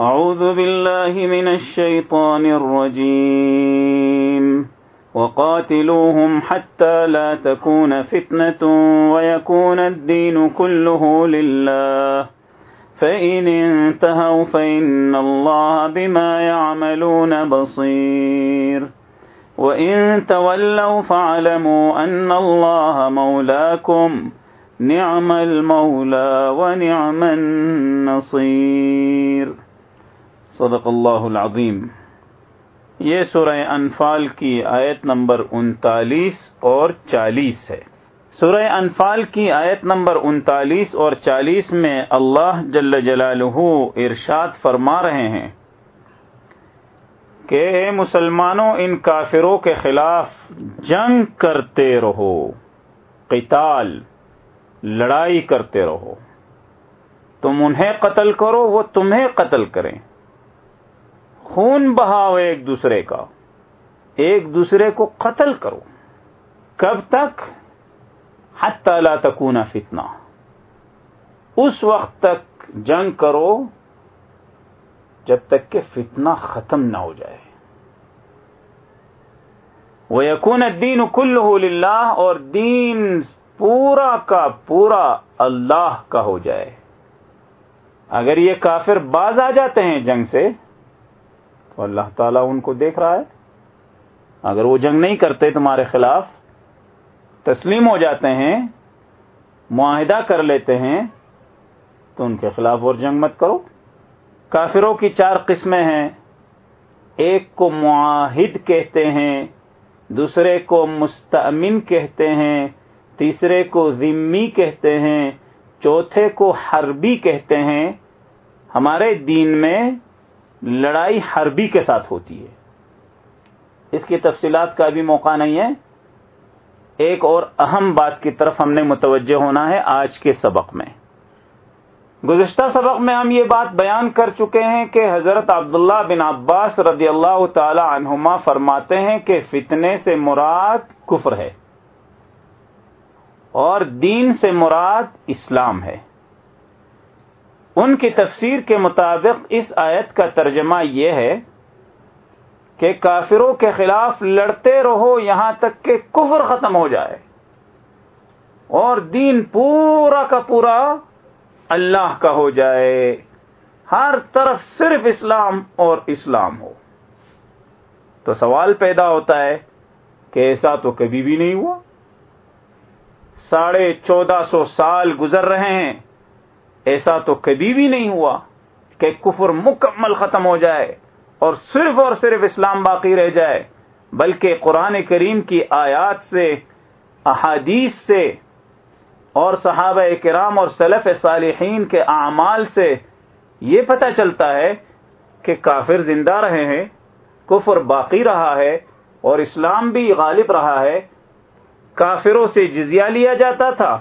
أعوذ بالله من الشيطان الرجيم. وقاتلوهم حتى لا تكون فتنة ويكون الدين كله لله. فإن انتهوا فإن الله بما يعملون بصير. وإن تولوا فاعلموا أن الله مولاكم. نعم المولى ونعم النصير. صدق اللہ العظیم یہ سورہ انفال کی آیت نمبر انتالیس اور چالیس ہے۔ سورہ انفال کی آیت نمبر انتالیس اور چالیس میں اللہ جل جلالہ ارشاد فرما رہے ہیں کہ اے مسلمانوں، ان کافروں کے خلاف جنگ کرتے رہو، قتال، لڑائی کرتے رہو۔ تم انہیں قتل کرو، وہ تمہیں قتل کریں۔ خون بہاؤ ایک دوسرے کا، ایک دوسرے کو قتل کرو۔ کب تک؟ حتی لا تکون فتنہ۔ اس وقت تک جنگ کرو جب تک کہ فتنہ ختم نہ ہو جائے۔ وہ یقون دین کل اور دین پورا کا پورا اللہ کا ہو جائے۔ اگر یہ کافر باز آ جاتے ہیں جنگ سے تو اللہ تعالیٰ ان کو دیکھ رہا ہے۔ اگر وہ جنگ نہیں کرتے تمہارے خلاف، تسلیم ہو جاتے ہیں، معاہدہ کر لیتے ہیں، تو ان کے خلاف اور جنگ مت کرو۔ کافروں کی چار قسمیں ہیں۔ ایک کو معاہد کہتے ہیں، دوسرے کو مستمن کہتے ہیں، تیسرے کو ذمی کہتے ہیں، چوتھے کو حربی کہتے ہیں۔ ہمارے دین میں لڑائی حربی کے ساتھ ہوتی ہے۔ اس کی تفصیلات کا بھی موقع نہیں ہے۔ ایک اور اہم بات کی طرف ہم نے متوجہ ہونا ہے آج کے سبق میں۔ گزشتہ سبق میں ہم یہ بات بیان کر چکے ہیں کہ حضرت عبداللہ بن عباس رضی اللہ تعالی عنہما فرماتے ہیں کہ فتنے سے مراد کفر ہے اور دین سے مراد اسلام ہے۔ ان کی تفسیر کے مطابق اس آیت کا ترجمہ یہ ہے کہ کافروں کے خلاف لڑتے رہو یہاں تک کہ کفر ختم ہو جائے اور دین پورا کا پورا اللہ کا ہو جائے۔ ہر طرف صرف اسلام اور اسلام ہو۔ تو سوال پیدا ہوتا ہے کہ ایسا تو کبھی بھی نہیں ہوا؟ ساڑھے چودہ سو سال گزر رہے ہیں۔ ایسا تو کبھی بھی نہیں ہوا کہ کفر مکمل ختم ہو جائے اور صرف اور صرف اسلام باقی رہ جائے، بلکہ قرآن کریم کی آیات سے، احادیث سے، اور صحابہ کرام اور سلف صالحین کے اعمال سے یہ پتہ چلتا ہے کہ کافر زندہ رہے ہیں، کفر باقی رہا ہے، اور اسلام بھی غالب رہا ہے۔ کافروں سے جزیہ لیا جاتا تھا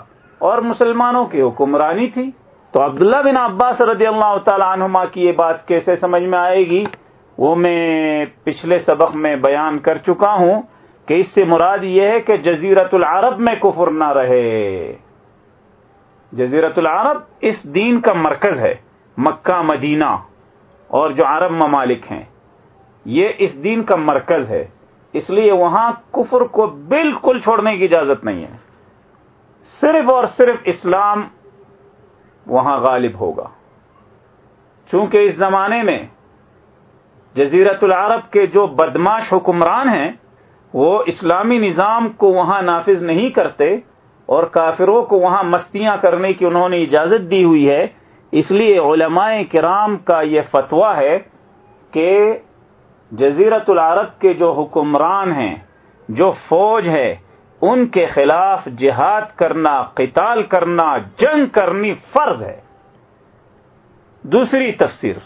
اور مسلمانوں کی حکمرانی تھی۔ تو عبداللہ بن عباس رضی اللہ تعالی عنہما کی یہ بات کیسے سمجھ میں آئے گی وہ میں پچھلے سبق میں بیان کر چکا ہوں کہ اس سے مراد یہ ہے کہ جزیرت العرب میں کفر نہ رہے۔ جزیرت العرب اس دین کا مرکز ہے، مکہ، مدینہ، اور جو عرب ممالک ہیں۔ یہ اس دین کا مرکز ہے، اس لیے وہاں کفر کو بالکل چھوڑنے کی اجازت نہیں ہے۔ صرف اور صرف اسلام وہاں غالب ہوگا۔ چونکہ اس زمانے میں جزیرت العرب کے جو بدماش حکمران ہیں، وہ اسلامی نظام کو وہاں نافذ نہیں کرتے اور کافروں کو وہاں مستیاں کرنے کی انہوں نے اجازت دی ہوئی ہے۔ اس لیے علماء کرام کا یہ فتویٰ ہے کہ جزیرت العرب کے جو حکمران ہیں، جو فوج ہے ان کے خلاف جہاد کرنا، قتال کرنا، جنگ کرنی فرض ہے۔ دوسری تفسیر،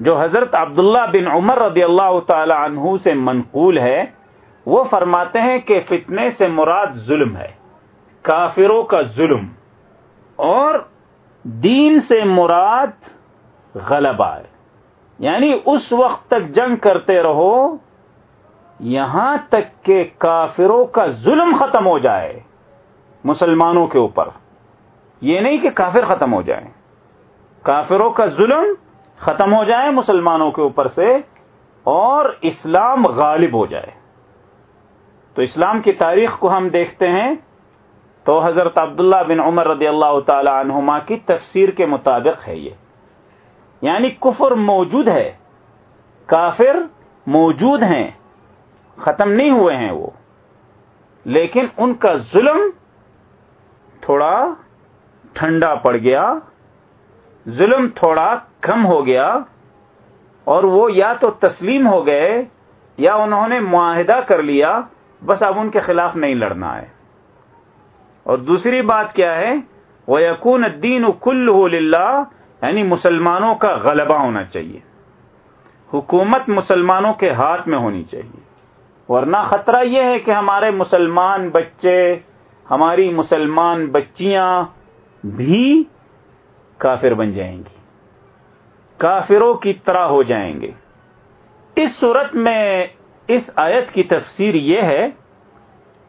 جو حضرت عبداللہ بن عمر رضی اللہ تعالی عنہ سے منقول ہے، وہ فرماتے ہیں کہ فتنے سے مراد ظلم ہے، کافروں کا ظلم، اور دین سے مراد غلبہ ہے۔ یعنی اس وقت تک جنگ کرتے رہو یہاں تک کہ کافروں کا ظلم ختم ہو جائے مسلمانوں کے اوپر۔ یہ نہیں کہ کافر ختم ہو جائے کافروں کا ظلم ختم ہو جائے مسلمانوں کے اوپر سے اور اسلام غالب ہو جائے۔ تو اسلام کی تاریخ کو ہم دیکھتے ہیں۔ تو حضرت عبداللہ بن عمر رضی اللہ تعالی عنہما کی تفسیر کے مطابق ہے یہ۔ یعنی کفر موجود ہے۔ کافر موجود ہیں۔ ختم نہیں ہوئے ہیں وہ۔ لیکن ان کا ظلم تھوڑا ٹھنڈا پڑ گیا، ظلم تھوڑا کم ہو گیا، اور وہ یا تو تسلیم ہو گئے یا انہوں نے معاہدہ کر لیا، بس اب ان کے خلاف نہیں لڑنا ہے۔ اور دوسری بات کیا ہے؟ وہ یقون الدین کل یعنی مسلمانوں کا غلبہ ہونا چاہیے۔ حکومت مسلمانوں کے ہاتھ میں ہونی چاہیے۔ ورنہ خطرہ یہ ہے کہ ہمارے مسلمان بچے، ہماری مسلمان بچیاں بھی کافر بن جائیں گی۔ کافروں کی طرح ہو جائیں گے۔ اس صورت میں اس آیت کی تفسیر یہ ہے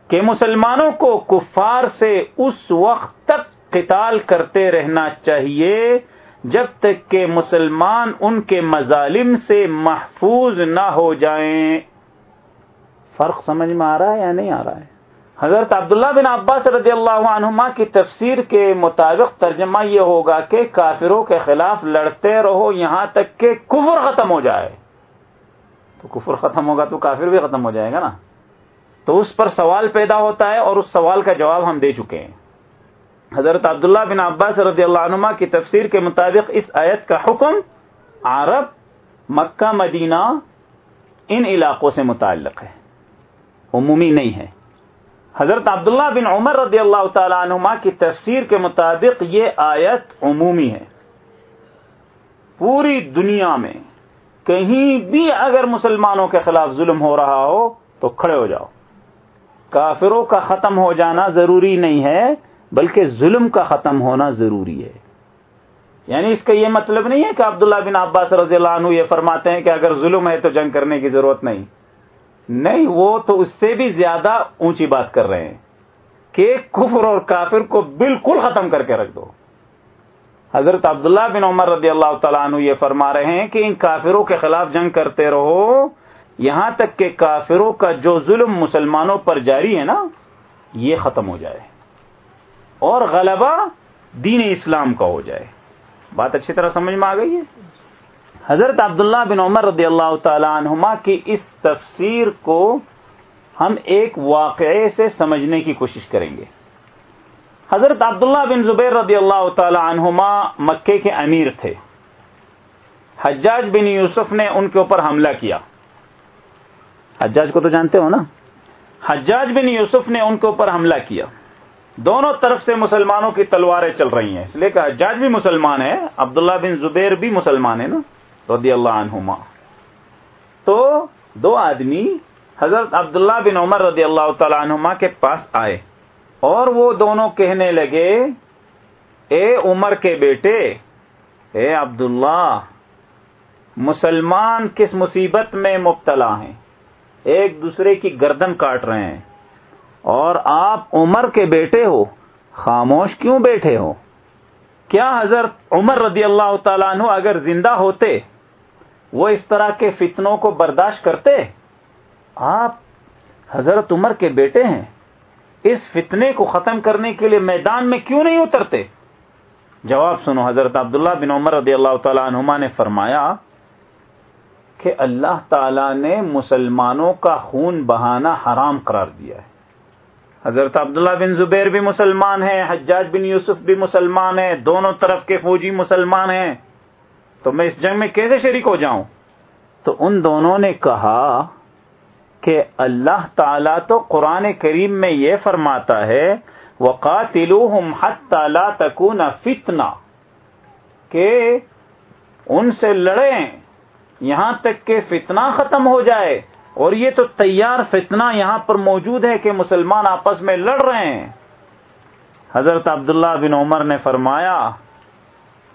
کہ مسلمانوں کو کفار سے اس وقت تک قتال کرتے رہنا چاہیے جب تک کہ مسلمان ان کے مظالم سے محفوظ نہ ہو جائیں۔ فرق سمجھ میں آ رہا ہے یا نہیں آ رہا ہے؟ حضرت عبداللہ بن عباس رضی اللہ عنہما کی تفسیر کے مطابق ترجمہ یہ ہوگا کہ کافروں کے خلاف لڑتے رہو یہاں تک کہ کفر ختم ہو جائے۔ تو کفر ختم ہوگا تو کافر بھی ختم ہو جائے گا نا؟ تو اس پر سوال پیدا ہوتا ہے اور اس سوال کا جواب ہم دے چکے ہیں۔ حضرت عبداللہ بن عباس رضی اللہ عنما کی تفسیر کے مطابق اس آیت کا حکم عرب، مکہ، مدینہ ان علاقوں سے متعلق ہے۔ عمومی نہیں ہے۔ حضرت عبداللہ بن عمر رضی اللہ تعالی عنما کی تفسیر کے مطابق یہ آیت عمومی ہے۔ پوری دنیا میں کہیں بھی اگر مسلمانوں کے خلاف ظلم ہو رہا ہو تو کھڑے ہو جاؤ۔ کافروں کا ختم ہو جانا ضروری نہیں ہے، بلکہ ظلم کا ختم ہونا ضروری ہے۔ یعنی اس کا یہ مطلب نہیں ہے کہ عبداللہ بن عباس رضی اللہ عنہ یہ فرماتے ہیں کہ اگر ظلم ہے تو جنگ کرنے کی ضرورت نہیں۔ نہیں، وہ تو اس سے بھی زیادہ اونچی بات کر رہے ہیں کہ کفر اور کافر کو بالکل ختم کر کے رکھ دو۔ حضرت عبداللہ بن عمر رضی اللہ تعالیٰ عنہ یہ فرما رہے ہیں کہ ان کافروں کے خلاف جنگ کرتے رہو۔ یہاں تک کہ کافروں کا جو ظلم مسلمانوں پر جاری ہے نا، یہ ختم ہو جائے۔ اور غلبہ دین اسلام کا ہو جائے۔ بات اچھی طرح سمجھ میں آ گئی ہے؟ حضرت عبداللہ بن عمر رضی اللہ تعالی عنہما کی اس تفسیر کو ہم ایک واقعے سے سمجھنے کی کوشش کریں گے۔ حضرت عبداللہ بن زبیر رضی اللہ تعالی عنہما مکے کے امیر تھے۔ حجاج بن یوسف نے ان کے اوپر حملہ کیا۔ حجاج کو تو جانتے ہو نا؟ حجاج بن یوسف نے ان کے اوپر حملہ کیا۔ دونوں طرف سے مسلمانوں کی تلواریں چل رہی ہیں۔ اس لیے کہ حجاج بھی مسلمان ہے عبداللہ بن زبیر بھی مسلمان ہے نا؟ رضی اللہ عنہما۔ تو دو آدمی حضرت عبداللہ بن عمر رضی اللہ تعالی عنہما کے پاس آئے اور وہ دونوں کہنے لگے، اے عمر کے بیٹے، اے عبداللہ، مسلمان کس مصیبت میں مبتلا ہیں؟ ایک دوسرے کی گردن کاٹ رہے ہیں۔ اور آپ عمر کے بیٹے ہو، خاموش کیوں بیٹھے ہو؟ کیا حضرت عمر رضی اللہ تعالیٰ عنہ اگر زندہ ہوتے وہ اس طرح کے فتنوں کو برداشت کرتے آپ حضرت عمر کے بیٹے ہیں اس فتنے کو ختم کرنے کے لیے میدان میں کیوں نہیں اترتے جواب سنو، حضرت عبداللہ بن عمر رضی اللہ تعالیٰ عنہما نے فرمایا کہ اللہ تعالی نے مسلمانوں کا خون بہانا حرام قرار دیا ہے۔ حضرت عبداللہ بن زبیر بھی مسلمان ہیں، حجاج بن یوسف بھی مسلمان ہیں، دونوں طرف کے فوجی مسلمان ہیں۔ تو میں اس جنگ میں کیسے شریک ہو جاؤں؟ تو ان دونوں نے کہا کہ اللہ تعالی تو قرآن کریم میں یہ فرماتا ہے وقاتلوہم حتی لا تکون فتنہ کہ ان سے لڑیں، یہاں تک کہ فتنہ ختم ہو جائے۔ اور یہ تو تیار فتنہ یہاں پر موجود ہے کہ مسلمان آپس میں لڑ رہے ہیں۔ حضرت عبداللہ بن عمر نے فرمایا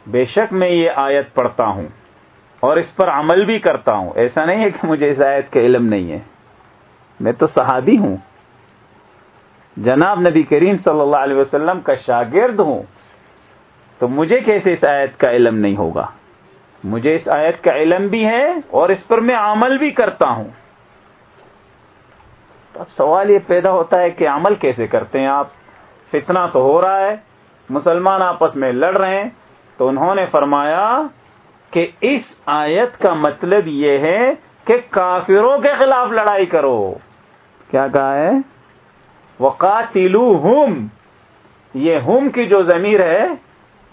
بے شک میں یہ آیت پڑھتا ہوں اور اس پر عمل بھی کرتا ہوں۔ ایسا نہیں ہے کہ مجھے اس آیت کا علم نہیں ہے۔ میں تو صحابی ہوں۔ جناب نبی کریم صلی اللہ علیہ وسلم کا شاگرد ہوں۔ تو مجھے کیسے اس آیت کا علم نہیں ہوگا؟ مجھے اس آیت کا علم بھی ہے اور اس پر میں عمل بھی کرتا ہوں۔ تو اب سوال یہ پیدا ہوتا ہے کہ عمل کیسے کرتے ہیں آپ؟ فتنہ تو ہو رہا ہے۔ مسلمان آپس میں لڑ رہے ہیں۔ تو انہوں نے فرمایا کہ اس آیت کا مطلب یہ ہے کہ کافروں کے خلاف لڑائی کرو۔ کیا کہا ہے؟ وقاتلو ہم یہ ہم کی جو ضمیر ہے،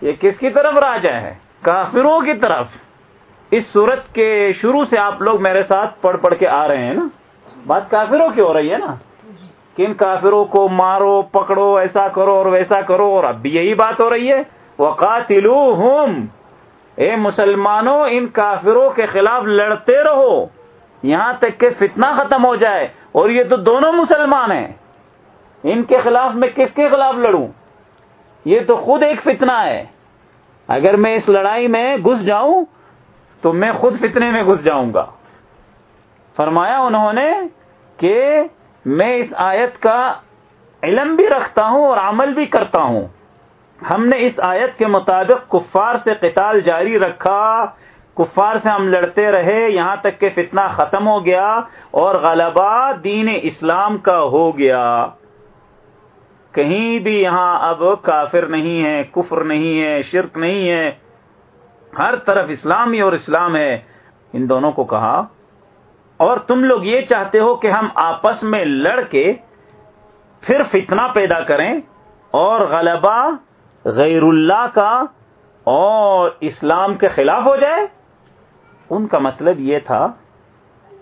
یہ کس کی طرف راجا ہے؟ کافروں کی طرف۔ اس صورت کے شروع سے آپ لوگ میرے ساتھ پڑھ پڑھ کے آ رہے ہیں نا؟ بات کافروں کی ہو رہی ہے نا؟ کن کافروں کو مارو، پکڑو، ایسا کرو اور ویسا کرو اور اب بھی یہی بات ہو رہی ہے۔ وقاتلوہم۔ اے مسلمانوں، ان کافروں کے خلاف لڑتے رہو۔ یہاں تک کہ فتنہ ختم ہو جائے۔ اور یہ تو دونوں مسلمان ہیں۔ ان کے خلاف میں کس کے خلاف لڑوں؟ یہ تو خود ایک فتنہ ہے۔ اگر میں اس لڑائی میں گھس جاؤں، تو میں خود فتنے میں گھس جاؤں گا۔ فرمایا انہوں نے کہ میں اس آیت کا علم بھی رکھتا ہوں اور عمل بھی کرتا ہوں۔ ہم نے اس آیت کے مطابق کفار سے قتال جاری رکھا، کفار سے ہم لڑتے رہے، یہاں تک کہ فتنہ ختم ہو گیا اور غلبہ دین اسلام کا ہو گیا۔ کہیں بھی یہاں اب کافر نہیں ہے، کفر نہیں ہے، شرک نہیں ہے۔ ہر طرف اسلامی اور اسلام ہے۔ ان دونوں کو کہا۔ اور تم لوگ یہ چاہتے ہو کہ ہم آپس میں لڑ کے پھر فتنہ پیدا کریں اور غلبہ غیر اللہ کا اور اسلام کے خلاف ہو جائے؟ ان کا مطلب یہ تھا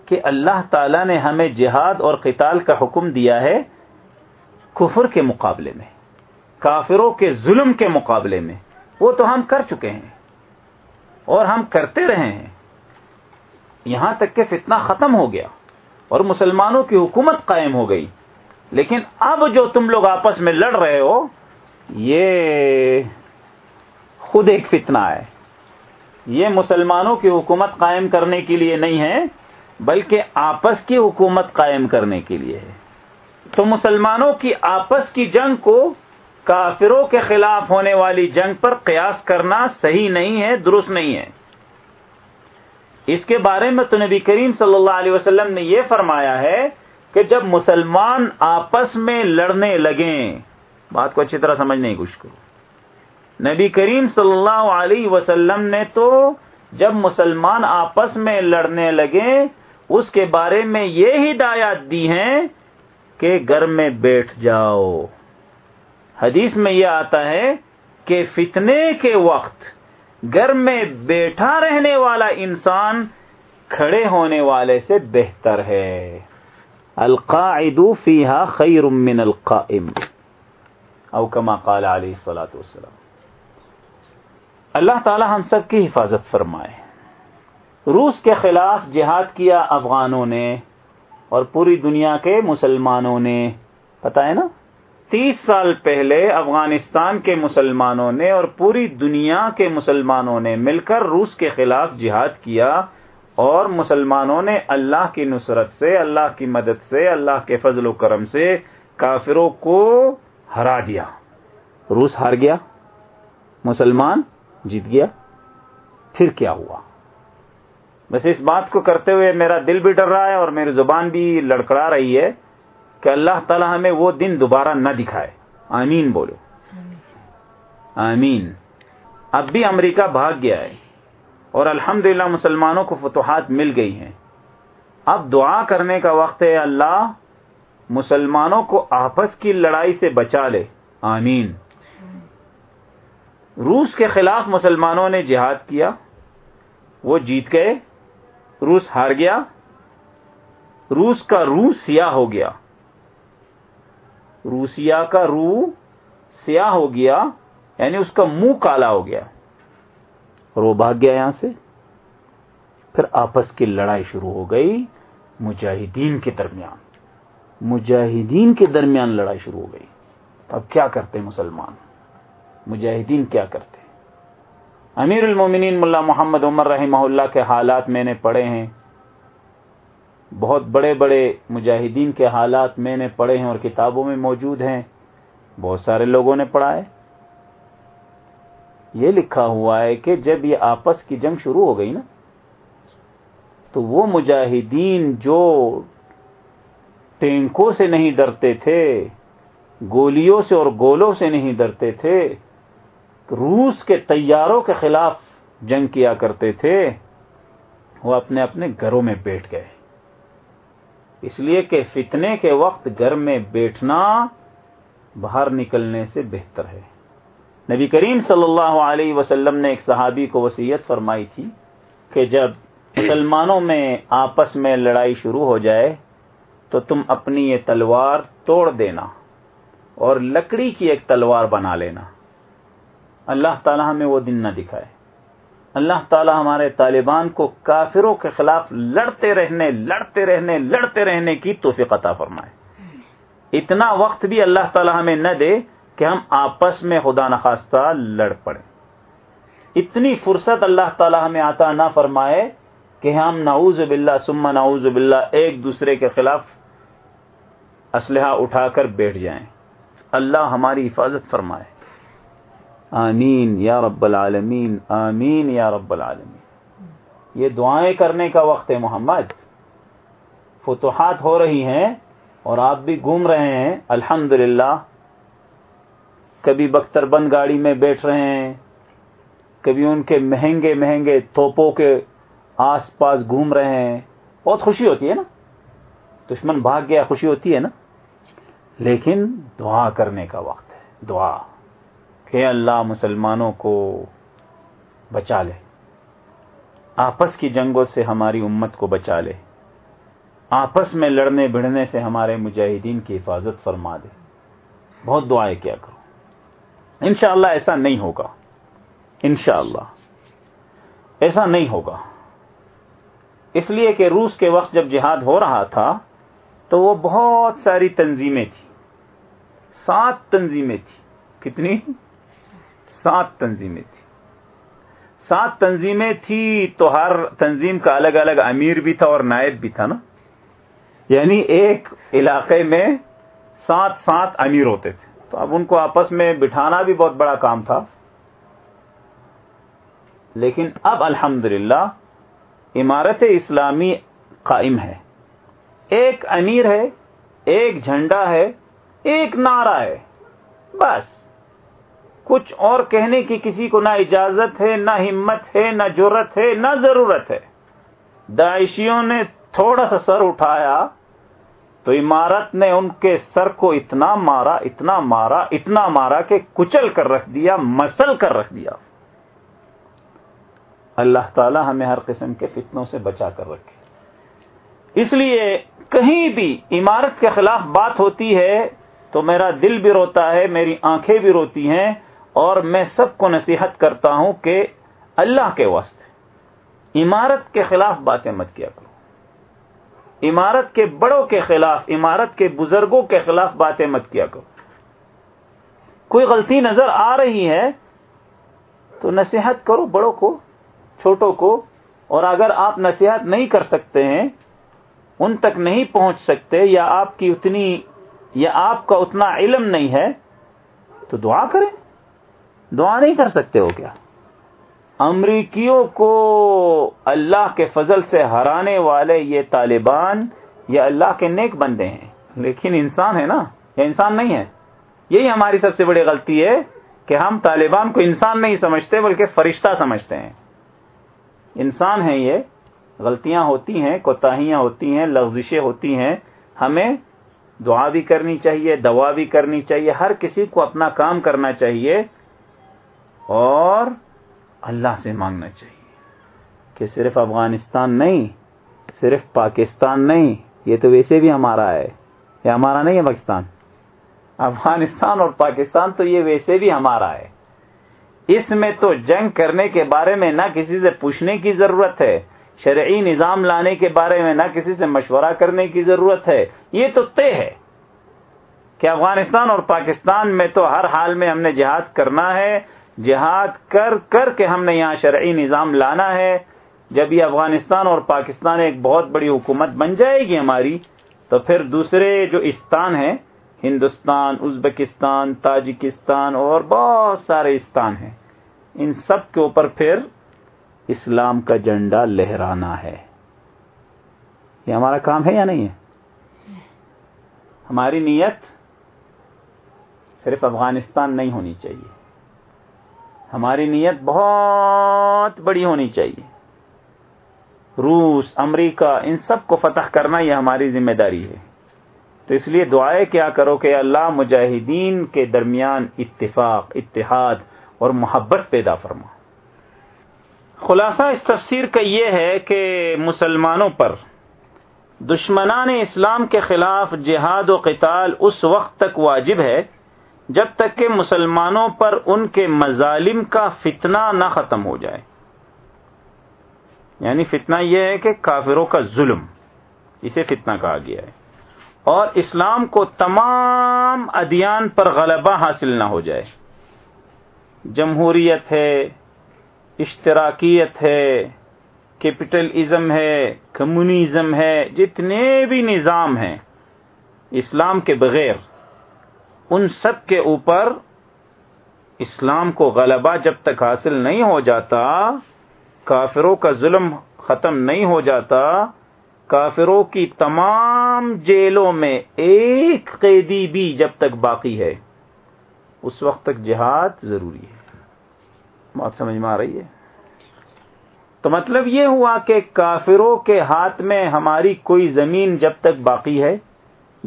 کہ اللہ تعالی نے ہمیں جہاد اور قتال کا حکم دیا ہے کفر کے مقابلے میں، کافروں کے ظلم کے مقابلے میں۔ وہ تو ہم کر چکے ہیں اور ہم کرتے رہے ہیں۔ یہاں تک کہ فتنہ ختم ہو گیا اور مسلمانوں کی حکومت قائم ہو گئی۔ لیکن اب جو تم لوگ آپس میں لڑ رہے ہو یہ خود ایک فتنہ ہے۔ یہ مسلمانوں کی حکومت قائم کرنے کے لیے نہیں ہے، بلکہ آپس کی حکومت قائم کرنے کے لیے ہے۔ تو مسلمانوں کی آپس کی جنگ کو کافروں کے خلاف ہونے والی جنگ پر قیاس کرنا صحیح نہیں ہے، درست نہیں ہے۔ اس کے بارے میں تو نبی کریم صلی اللہ علیہ وسلم نے یہ فرمایا ہے کہ جب مسلمان آپس میں لڑنے لگیں بات کو اچھی طرح سمجھنے کی کوشش کرو۔ نبی کریم صلی اللہ علیہ وسلم نے تو جب مسلمان آپس میں لڑنے لگے، اس کے بارے میں یہ ہدایات دی ہیں کہ گھر میں بیٹھ جاؤ۔ حدیث میں یہ آتا ہے کہ فتنے کے وقت گھر میں بیٹھا رہنے والا انسان کھڑے ہونے والے سے بہتر ہے۔ القاعد فیہا خیر من القائم۔ او کما قال علیہ الصلوۃ والسلام. اللہ تعالی ہم سب کی حفاظت فرمائے. روس کے خلاف جہاد کیا افغانوں نے اور پوری دنیا کے مسلمانوں نے پتا ہے نا؟ تیس سال پہلے افغانستان کے مسلمانوں نے اور پوری دنیا کے مسلمانوں نے مل کر روس کے خلاف جہاد کیا اور مسلمانوں نے اللہ کی نصرت سے، اللہ کی مدد سے، اللہ کے فضل و کرم سے کافروں کو ہرا دیا۔ روس ہار گیا، مسلمان جیت گیا۔ پھر کیا ہوا؟ بس اس بات کو کرتے ہوئے میرا دل بھی ڈر رہا ہے اور میری زبان بھی لڑکڑا رہی ہے کہ اللہ تعالی ہمیں وہ دن دوبارہ نہ دکھائے۔ آمین بولو۔ آمین۔ اب بھی امریکہ بھاگ گیا ہے اور الحمد مسلمانوں کو فتوحات مل گئی ہیں۔ اب دعا کرنے کا وقت ہے، اللہ مسلمانوں کو آپس کی لڑائی سے بچا لے۔ آمین۔ روس کے خلاف مسلمانوں نے جہاد کیا۔ وہ جیت گئے۔ روس ہار گیا۔ روس کا رو سیاہ ہو گیا۔ روسیا کا رو سیاہ ہو گیا یعنی اس کا منہ کالا ہو گیا۔ اور وہ بھاگ گیا یہاں سے۔ پھر آپس کی لڑائی شروع ہو گئی، مجاہدین کے درمیان۔ مجاہدین کے درمیان لڑائی شروع ہو گئی۔ اب کیا کرتے مسلمان؟ مجاہدین کیا کرتے؟ امیر المومنین ملا محمد عمر رحمہ اللہ کے حالات میں نے پڑھے ہیں۔ بہت بڑے بڑے مجاہدین کے حالات میں نے پڑھے ہیں اور کتابوں میں موجود ہیں۔ بہت سارے لوگوں نے پڑھا ہے یہ لکھا ہوا ہے کہ جب یہ آپس کی جنگ شروع ہو گئی نا، تو وہ مجاہدین جو ٹینکوں سے نہیں ڈرتے تھے، گولیوں سے اور گولوں سے نہیں ڈرتے تھے، روس کے تیاروں کے خلاف جنگ کیا کرتے تھے، وہ اپنے اپنے گھروں میں بیٹھ گئے۔ اس لیے کہ فتنے کے وقت گھر میں بیٹھنا باہر نکلنے سے بہتر ہے۔ نبی کریم صلی اللہ علیہ وسلم نے ایک صحابی کو وسیعت فرمائی تھی کہ جب مسلمانوں میں آپس میں لڑائی شروع ہو جائے تو تم اپنی یہ تلوار توڑ دینا اور لکڑی کی ایک تلوار بنا لینا۔ اللہ تعالی ہمیں وہ دن نہ دکھائے۔ اللہ تعالی ہمارے طالبان کو کافروں کے خلاف لڑتے رہنے لڑتے رہنے لڑتے رہنے کی توفیق عطا فرمائے۔ اتنا وقت بھی اللہ تعالی ہمیں نہ دے کہ ہم آپس میں خدا نخواستہ لڑ پڑے اتنی فرصت اللہ تعالی ہمیں عطا نہ فرمائے کہ ہم نعوذ باللہ سما نعوذ باللہ ایک دوسرے کے خلاف اسلحہ اٹھا کر بیٹھ جائیں۔ اللہ ہماری حفاظت فرمائے۔ آمین یا رب العالمین، آمین یا رب العالمین۔ یہ دعائیں کرنے کا وقت ہے محمد۔ فتوحات ہو رہی ہیں اور آپ بھی گھوم رہے ہیں۔ الحمد کبھی بختر بند گاڑی میں بیٹھ رہے ہیں۔ کبھی ان کے مہنگے مہنگے توپوں کے آس پاس گھوم رہے ہیں۔ بہت خوشی ہوتی ہے نا؟ دشمن بھاگ گیا، خوشی ہوتی ہے نا؟ لیکن دعا کرنے کا وقت ہے، دعا کہ اللہ مسلمانوں کو بچا لے۔ آپس کی جنگوں سے ہماری امت کو بچا لے۔ آپس میں لڑنے بھڑنے سے ہمارے مجاہدین کی حفاظت فرما دے۔ بہت دعائیں کیا کرو۔ انشاءاللہ ایسا نہیں ہوگا۔ انشاءاللہ ایسا نہیں ہوگا۔ اس لیے کہ روس کے وقت جب جہاد ہو رہا تھا تو وہ بہت ساری تنظیمیں تھیں۔ سات تنظیمیں تھیں۔ کتنی؟ سات تنظیمیں تھیں۔ سات تنظیمیں تھی تو ہر تنظیم کا الگ الگ امیر بھی تھا اور نائب بھی تھا نا۔ یعنی ایک علاقے میں سات سات امیر ہوتے تھے۔ تو اب ان کو آپس میں بٹھانا بھی بہت بڑا کام تھا۔ لیکن اب الحمد عمارت اسلامی قائم ہے۔ ایک امیر ہے، ایک جھنڈا ہے، ایک نعرہ ہے، بس۔ کچھ اور کہنے کی کسی کو نہ اجازت ہے، نہ ہمت ہے، نہ ضرورت ہے، نہ ضرورت ہے۔ داعشیوں نے تھوڑا سا سر اٹھایا، تو عمارت نے ان کے سر کو اتنا مارا اتنا مارا اتنا مارا کہ کچل کر رکھ دیا، مسل کر رکھ دیا۔ اللہ تعالی ہمیں ہر قسم کے فتنوں سے بچا کر رکھے۔ اس لیے کہیں بھی عمارت کے خلاف بات ہوتی ہے تو میرا دل بھی روتا ہے، میری آنکھیں بھی روتی ہیں اور میں سب کو نصیحت کرتا ہوں کہ اللہ کے واسطے عمارت کے خلاف باتیں مت کیا کرو۔ عمارت کے بڑوں کے خلاف، عمارت کے بزرگوں کے خلاف باتیں مت کیا کرو۔ کوئی غلطی نظر آ رہی ہے تو نصیحت کرو بڑوں کو، چھوٹوں کو، اور اگر آپ نصیحت نہیں کر سکتے ہیں ان تک نہیں پہنچ سکتے یا آپ کی اتنی یا آپ کا اتنا علم نہیں ہے، تو دعا کریں۔ دعا نہیں کر سکتے ہو کیا؟ امریکیوں کو اللہ کے فضل سے ہرانے والے یہ طالبان یہ اللہ کے نیک بندے ہیں۔ لیکن انسان ہے نا، یہ انسان نہیں ہے۔ یہی ہماری سب سے بڑی غلطی ہے کہ ہم طالبان کو انسان نہیں سمجھتے بلکہ فرشتہ سمجھتے ہیں۔ انسان ہیں یہ۔ غلطیاں ہوتی ہیں، کوتاہیاں ہوتی ہیں، لغزشیں ہوتی ہیں، ہمیں دعا بھی کرنی چاہیے، دوا بھی کرنی چاہیے، ہر کسی کو اپنا کام کرنا چاہیے اور اللہ سے مانگنا چاہیے کہ صرف افغانستان نہیں، صرف پاکستان نہیں، یہ تو ویسے بھی ہمارا ہے، یہ ہمارا نہیں ہے پاکستان۔ افغانستان اور پاکستان تو یہ ویسے بھی ہمارا ہے۔ اس میں تو جنگ کرنے کے بارے میں نہ کسی سے پوچھنے کی ضرورت ہے۔ شرعی نظام لانے کے بارے میں نہ کسی سے مشورہ کرنے کی ضرورت ہے، یہ تو طے ہے۔ کہ افغانستان اور پاکستان میں تو ہر حال میں ہم نے جہاد کرنا ہے، جہاد کر کر کے ہم نے یہاں شرعی نظام لانا ہے۔ جب یہ افغانستان اور پاکستان ایک بہت بڑی حکومت بن جائے گی ہماری، تو پھر دوسرے جو استان ہیں، ہندوستان، ازبکستان، تاجکستان اور بہت سارے استان ہیں۔ ان سب کے اوپر پھر اسلام کا جنڈا لہرانا ہے۔ یہ ہمارا کام ہے یا نہیں ہے؟ ہماری نیت صرف افغانستان نہیں ہونی چاہیے۔ ہماری نیت بہت بڑی ہونی چاہیے۔ روس، امریکہ، ان سب کو فتح کرنا یہ ہماری ذمہ داری ہے۔ تو اس لیے دعائیں کیا کرو کہ اللہ مجاہدین کے درمیان اتفاق، اتحاد اور محبت پیدا فرما۔ خلاصہ اس تفسیر کا یہ ہے کہ مسلمانوں پر دشمنان اسلام کے خلاف جہاد و قتال اس وقت تک واجب ہے جب تک کہ مسلمانوں پر ان کے مظالم کا فتنہ نہ ختم ہو جائے۔ یعنی فتنہ یہ ہے کہ کافروں کا ظلم، اسے فتنہ کہا گیا ہے۔ اور اسلام کو تمام ادیان پر غلبہ حاصل نہ ہو جائے۔ جمہوریت ہے اشتراکیت ہے، کیپٹلزم ہے کمیونزم ہے، جتنے بھی نظام ہیں، اسلام کے بغیر ان سب کے اوپر اسلام کو غلبہ جب تک حاصل نہیں ہو جاتا، کافروں کا ظلم ختم نہیں ہو جاتا، کافروں کی تمام جیلوں میں ایک قیدی بھی جب تک باقی ہے، اس وقت تک جہاد ضروری ہے۔ بات سمجھ میں آ رہی ہے؟ تو مطلب یہ ہوا کہ کافروں کے ہاتھ میں ہماری کوئی زمین جب تک باقی ہے،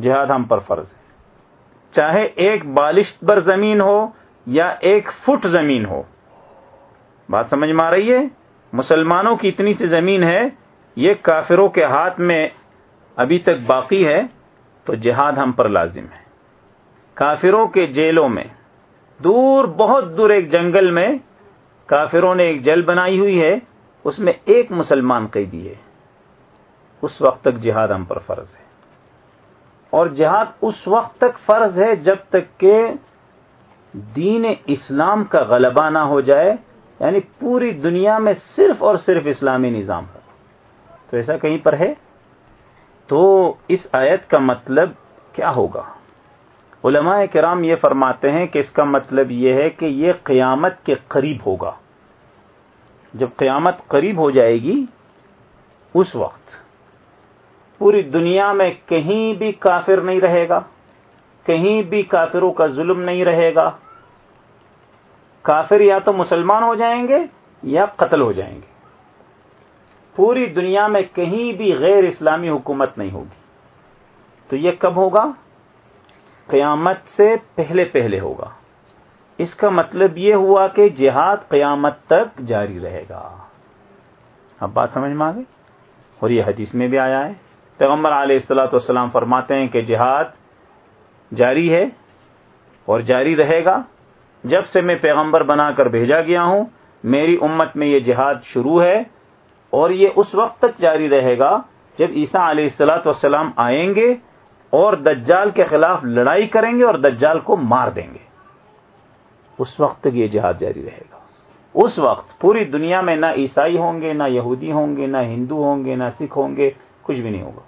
جہاد ہم پر فرض ہے۔ چاہے ایک بالشت بر زمین ہو یا ایک فٹ زمین ہو۔ بات سمجھ میں آ رہی ہے؟ مسلمانوں کی اتنی سی زمین ہے، یہ کافروں کے ہاتھ میں ابھی تک باقی ہے، تو جہاد ہم پر لازم ہے۔ کافروں کے جیلوں میں، دور بہت دور ایک جنگل میں کافروں نے ایک جل بنائی ہوئی ہے، اس میں ایک مسلمان قیدی ہے۔ اس وقت تک جہاد ہم پر فرض ہے۔ اور جہاد اس وقت تک فرض ہے جب تک کہ دین اسلام کا غلبہ نہ ہو جائے یعنی پوری دنیا میں صرف اور صرف اسلامی نظام ہو۔ تو ایسا کہیں پر ہے؟ تو اس آیت کا مطلب کیا ہوگا؟ علماء کرام یہ فرماتے ہیں کہ اس کا مطلب یہ ہے کہ یہ قیامت کے قریب ہوگا۔ جب قیامت قریب ہو جائے گی، اس وقت پوری دنیا میں کہیں بھی کافر نہیں رہے گا، کہیں بھی کافروں کا ظلم نہیں رہے گا۔ کافر یا تو مسلمان ہو جائیں گے یا قتل ہو جائیں گے۔ پوری دنیا میں کہیں بھی غیر اسلامی حکومت نہیں ہوگی۔ تو یہ کب ہوگا؟ قیامت سے پہلے پہلے ہوگا۔ اس کا مطلب یہ ہوا کہ جہاد قیامت تک جاری رہے گا۔ اب بات سمجھ میں آ گئی؟ اور یہ حدیث میں بھی آیا ہے۔ پیغمبر علیہ السلاۃ والسلام فرماتے ہیں کہ جہاد جاری ہے اور جاری رہے گا۔ جب سے میں پیغمبر بنا کر بھیجا گیا ہوں، میری امت میں یہ جہاد شروع ہے اور یہ اس وقت تک جاری رہے گا جب عیسیٰ علیہ السلاۃ والسلام آئیں گے اور دجال کے خلاف لڑائی کریں گے اور دجال کو مار دیں گے۔ اس وقت تک یہ جہاد جاری رہے گا۔ اس وقت پوری دنیا میں نہ عیسائی ہوں گے، نہ یہودی ہوں گے، نہ ہندو ہوں گے، نہ سکھ ہوں گے، کچھ بھی نہیں ہوگا۔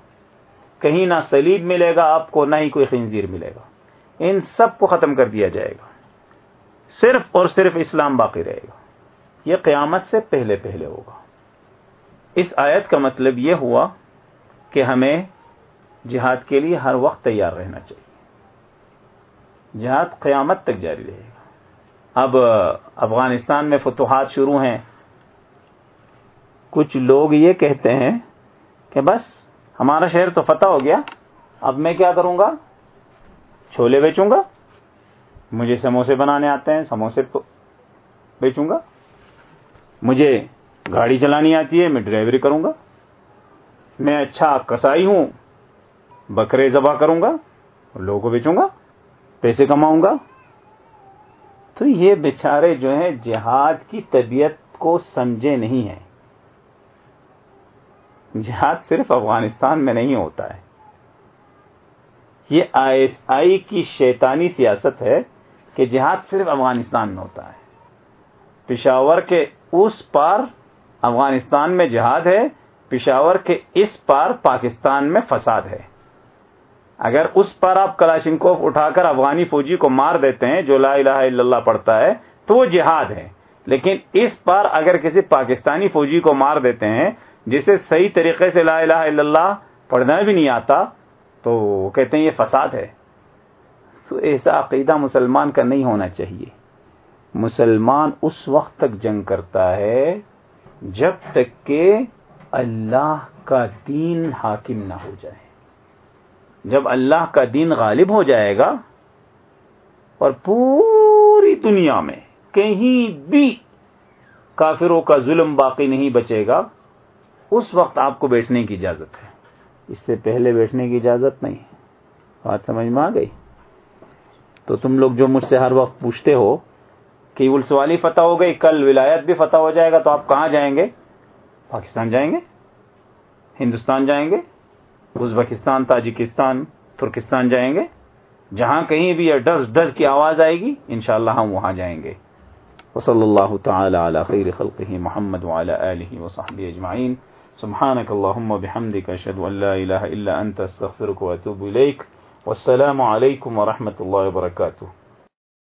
کہیں نہ سلیب ملے گا آپ کو، نہ ہی کوئی خنزیر ملے گا۔ ان سب کو ختم کر دیا جائے گا۔ صرف اور صرف اسلام باقی رہے گا۔ یہ قیامت سے پہلے پہلے ہوگا۔ اس آیت کا مطلب یہ ہوا کہ ہمیں جہاد کے لیے ہر وقت تیار رہنا چاہیے۔ جہاد قیامت تک جاری رہے گا۔ اب افغانستان میں فتوحات شروع ہیں۔ کچھ لوگ یہ کہتے ہیں کہ بس ہمارا شہر تو فتح ہو گیا، اب میں کیا کروں گا؟ چھولے بیچوں گا۔ مجھے سموسے بنانے آتے ہیں، سموسے بیچوں گا۔ مجھے گاڑی چلانی آتی ہے، میں ڈرائیوری کروں گا۔ میں اچھا کسائی ہوں، بکرے ذبح کروں گا، لوگوں کو بیچوں گا، پیسے کماؤں گا۔ تو یہ بیچارے جو ہیں جہاد کی طبیعت کو سمجھے نہیں ہیں۔ جہاد صرف افغانستان میں نہیں ہوتا ہے۔ یہ آئی ایس آئی کی شیطانی سیاست ہے کہ جہاد صرف افغانستان میں ہوتا ہے۔ پشاور کے اس پار افغانستان میں جہاد ہے، پشاور کے اس پار پاکستان میں فساد ہے۔ اگر اس پر آپ کلاشنکوف اٹھا کر افغانی فوجی کو مار دیتے ہیں جو لا الہ الا اللہ پڑھتا ہے، تو وہ جہاد ہے۔ لیکن اس پر اگر کسی پاکستانی فوجی کو مار دیتے ہیں، جسے صحیح طریقے سے لا الہ الا اللہ پڑھنا بھی نہیں آتا، تو وہ کہتے ہیں یہ فساد ہے۔ تو ایسا عقیدہ مسلمان کا نہیں ہونا چاہیے۔ مسلمان اس وقت تک جنگ کرتا ہے جب تک کہ اللہ کا دین حاکم نہ ہو جائے۔ جب اللہ کا دین غالب ہو جائے گا اور پوری دنیا میں کہیں بھی کافروں کا ظلم باقی نہیں بچے گا، اس وقت آپ کو بیٹھنے کی اجازت ہے۔ اس سے پہلے بیٹھنے کی اجازت نہیں۔ بات سمجھ میں آ گئی؟ تو تم لوگ جو مجھ سے ہر وقت پوچھتے ہو کہ ولسوالی فتح ہو گئی، کل ولایت بھی فتح ہو جائے گا تو آپ کہاں جائیں گے؟ پاکستان جائیں گے؟ ہندوستان جائیں گے؟ ازبکستان تاجکستان ترکستان جائیں گے۔ جہاں کہیں بھی یہ ڈز ڈز کی آواز آئے گی، انشاءاللہ ہم وہاں جائیں گے۔ وصلی اللہ تعالی علی خیر خلقہ محمد وعلی آلہ وصحبہ اجمعین۔ سبحانك اللهم وبحمدك اشهد ان لا اله الا انت استغفرك واتوب اليك والسلام علیکم ورحمۃ اللہ وبرکاتہ۔